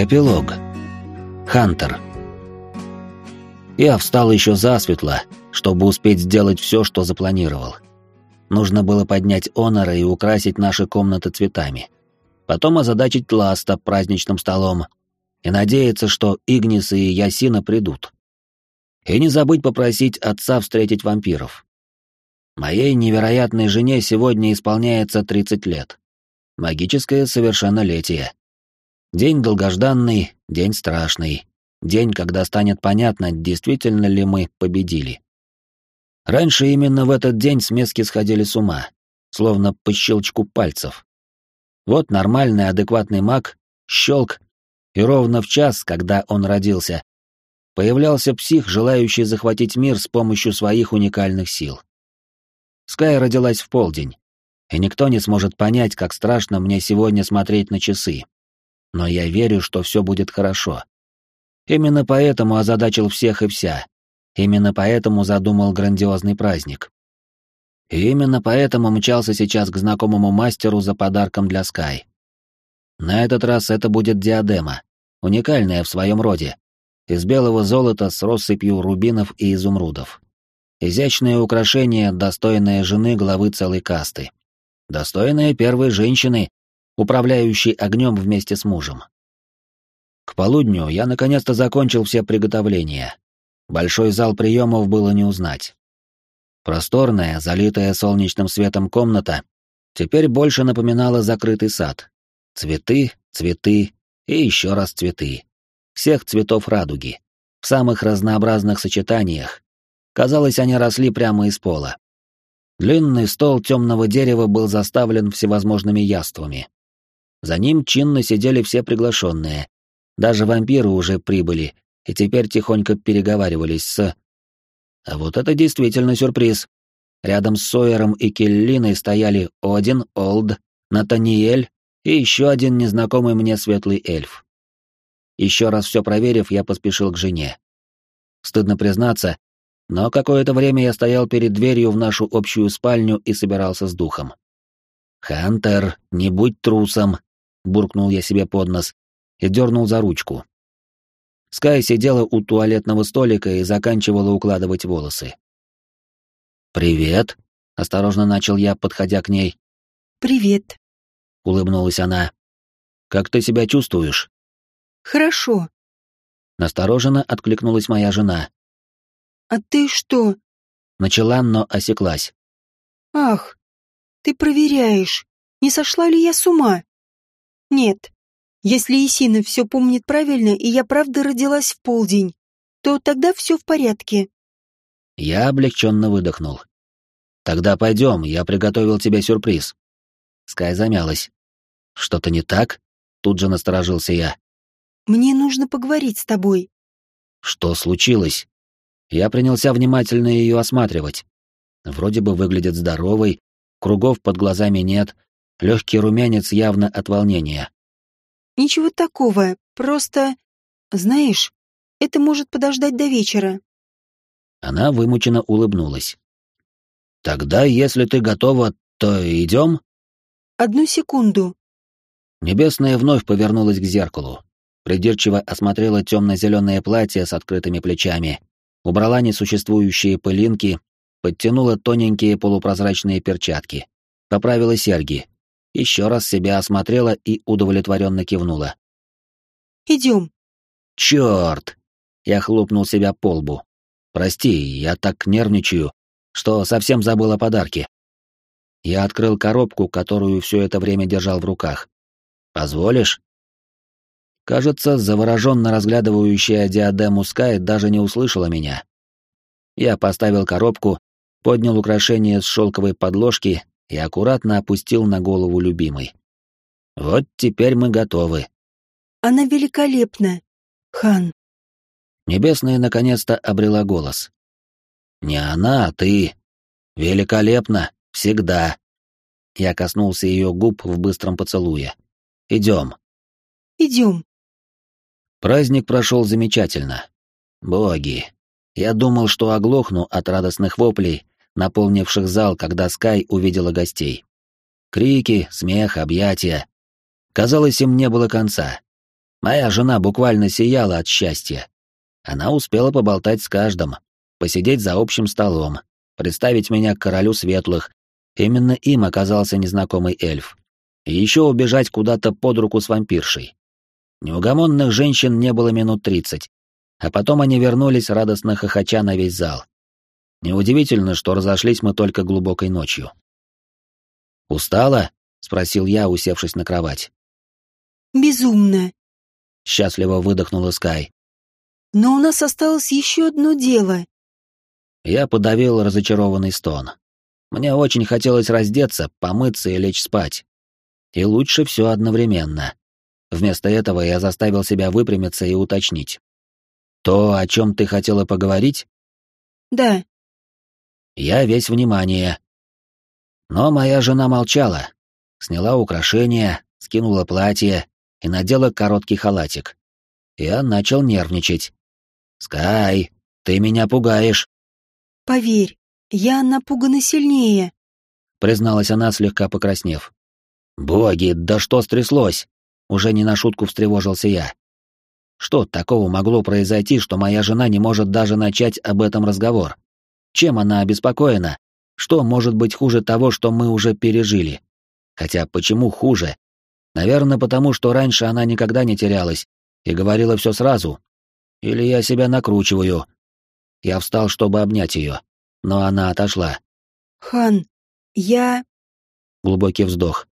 Эпилог. Хантер. Я встал еще засветло, чтобы успеть сделать все, что запланировал. Нужно было поднять Онора и украсить наши комнаты цветами. Потом озадачить Ласта праздничным столом и надеяться, что Игнис и Ясина придут. И не забыть попросить отца встретить вампиров. Моей невероятной жене сегодня исполняется 30 лет. Магическое совершеннолетие. День долгожданный, день страшный. День, когда станет понятно, действительно ли мы победили. Раньше именно в этот день смески сходили с ума, словно по щелчку пальцев. Вот нормальный, адекватный маг, щелк, и ровно в час, когда он родился, появлялся псих, желающий захватить мир с помощью своих уникальных сил. Скай родилась в полдень, и никто не сможет понять, как страшно мне сегодня смотреть на часы, но я верю, что все будет хорошо. Именно поэтому озадачил всех и вся. Именно поэтому задумал грандиозный праздник. И именно поэтому мчался сейчас к знакомому мастеру за подарком для Скай. На этот раз это будет диадема, уникальная в своем роде, из белого золота с россыпью рубинов и изумрудов. Изящное украшение, достойное жены главы целой касты. Достойное первой женщины, управляющий огнем вместе с мужем. К полудню я наконец-то закончил все приготовления. Большой зал приемов было не узнать. Просторная, залитая солнечным светом комната теперь больше напоминала закрытый сад. Цветы, цветы и еще раз цветы. Всех цветов радуги. В самых разнообразных сочетаниях. Казалось, они росли прямо из пола. Длинный стол темного дерева был заставлен всевозможными яствами. За ним чинно сидели все приглашенные. Даже вампиры уже прибыли и теперь тихонько переговаривались с... А вот это действительно сюрприз. Рядом с Сойером и Келлиной стояли Один, Олд, Натаниэль и еще один незнакомый мне светлый эльф. Еще раз все проверив, я поспешил к жене. Стыдно признаться, но какое-то время я стоял перед дверью в нашу общую спальню и собирался с духом. «Хантер, не будь трусом», буркнул я себе под нос и дернул за ручку. Скай сидела у туалетного столика и заканчивала укладывать волосы. «Привет», — осторожно начал я, подходя к ней. «Привет», — улыбнулась она. «Как ты себя чувствуешь?» «Хорошо», — настороженно откликнулась моя жена. «А ты что?» Начала, но осеклась. «Ах, ты проверяешь, не сошла ли я с ума?» Нет. Если Исина все помнит правильно, и я правда родилась в полдень, то тогда все в порядке. Я облегченно выдохнул. Тогда пойдем, я приготовил тебе сюрприз. Скай замялась. Что-то не так? Тут же насторожился я. Мне нужно поговорить с тобой. Что случилось? Я принялся внимательно ее осматривать. Вроде бы выглядит здоровой, кругов под глазами нет, Легкий румянец явно от волнения. «Ничего такого, просто... Знаешь, это может подождать до вечера». Она вымученно улыбнулась. «Тогда, если ты готова, то идем?» «Одну секунду». Небесная вновь повернулась к зеркалу. Придирчиво осмотрела темно-зеленое платье с открытыми плечами, убрала несуществующие пылинки, подтянула тоненькие полупрозрачные перчатки, поправила серьги, еще раз себя осмотрела и удовлетворенно кивнула. «Идем». «Черт!» Я хлопнул себя по лбу. «Прости, я так нервничаю, что совсем забыл о подарке». Я открыл коробку, которую все это время держал в руках. «Позволишь?» Кажется, завороженно разглядывающая диадему Скай даже не услышала меня. Я поставил коробку, поднял украшение с шелковой подложки и аккуратно опустил на голову любимой. Вот теперь мы готовы. Она великолепна, хан. Небесная наконец-то обрела голос. Не она, а ты. Великолепно, всегда. Я коснулся ее губ в быстром поцелуе. Идем. Идем. Праздник прошел замечательно. Боги. Я думал, что оглохну от радостных воплей, наполнивших зал, когда Скай увидела гостей. Крики, смех, объятия. Казалось, им не было конца. Моя жена буквально сияла от счастья. Она успела поболтать с каждым, посидеть за общим столом, представить меня к королю светлых. Именно им оказался незнакомый эльф. И еще убежать куда-то под руку с вампиршей. Неугомонных женщин не было минут тридцать, а потом они вернулись, радостно хохоча на весь зал. Неудивительно, что разошлись мы только глубокой ночью. «Устала?» — спросил я, усевшись на кровать. «Безумно!» — счастливо выдохнула Скай. «Но у нас осталось еще одно дело». Я подавил разочарованный стон. Мне очень хотелось раздеться, помыться и лечь спать. И лучше все одновременно. Вместо этого я заставил себя выпрямиться и уточнить. «То, о чем ты хотела поговорить?» «Да». Я весь внимание. Но моя жена молчала. Сняла украшения, скинула платье и надела короткий халатик. Я начал нервничать. «Скай, ты меня пугаешь». «Поверь, я напугана сильнее», — призналась она, слегка покраснев. «Боги, да что стряслось?» Уже не на шутку встревожился я. Что такого могло произойти, что моя жена не может даже начать об этом разговор? Чем она обеспокоена? Что может быть хуже того, что мы уже пережили? Хотя почему хуже? Наверное, потому что раньше она никогда не терялась и говорила все сразу. Или я себя накручиваю. Я встал, чтобы обнять ее, но она отошла. «Хан, я...» Глубокий вздох.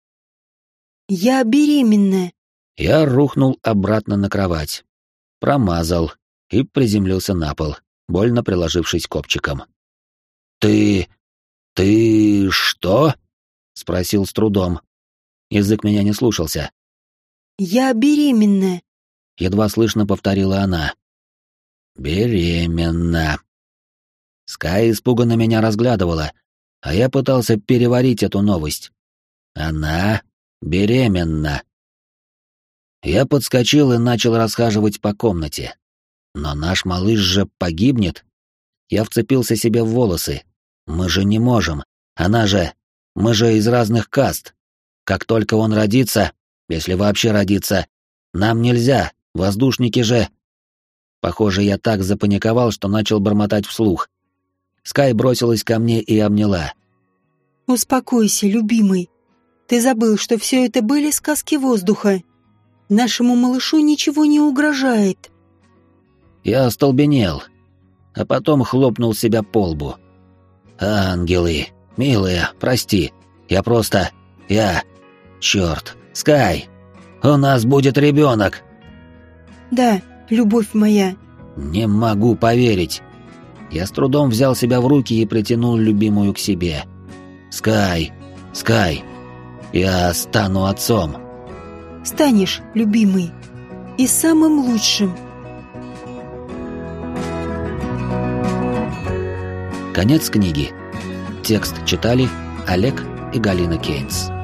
«Я беременна». Я рухнул обратно на кровать, промазал и приземлился на пол, больно приложившись копчиком. «Ты... ты... что?» — спросил с трудом. Язык меня не слушался. «Я беременна», — едва слышно повторила она. «Беременна». Скай испуганно меня разглядывала, а я пытался переварить эту новость. Она беременна. Я подскочил и начал расхаживать по комнате. Но наш малыш же погибнет. Я вцепился себе в волосы. Мы же не можем. Она же... Мы же из разных каст. Как только он родится, если вообще родится, нам нельзя, воздушники же... Похоже, я так запаниковал, что начал бормотать вслух. Скай бросилась ко мне и обняла. «Успокойся, любимый. Ты забыл, что все это были сказки воздуха. Нашему малышу ничего не угрожает. Я остолбенел, а потом хлопнул себя по лбу. «Ангелы, милые, прости. Я просто... Я... Черт, Скай, у нас будет ребенок!» «Да, любовь моя». «Не могу поверить». Я с трудом взял себя в руки и притянул любимую к себе. «Скай, Скай, я стану отцом» станешь, любимый, и самым лучшим. Конец книги. Текст читали Олег и Галина Кейнс.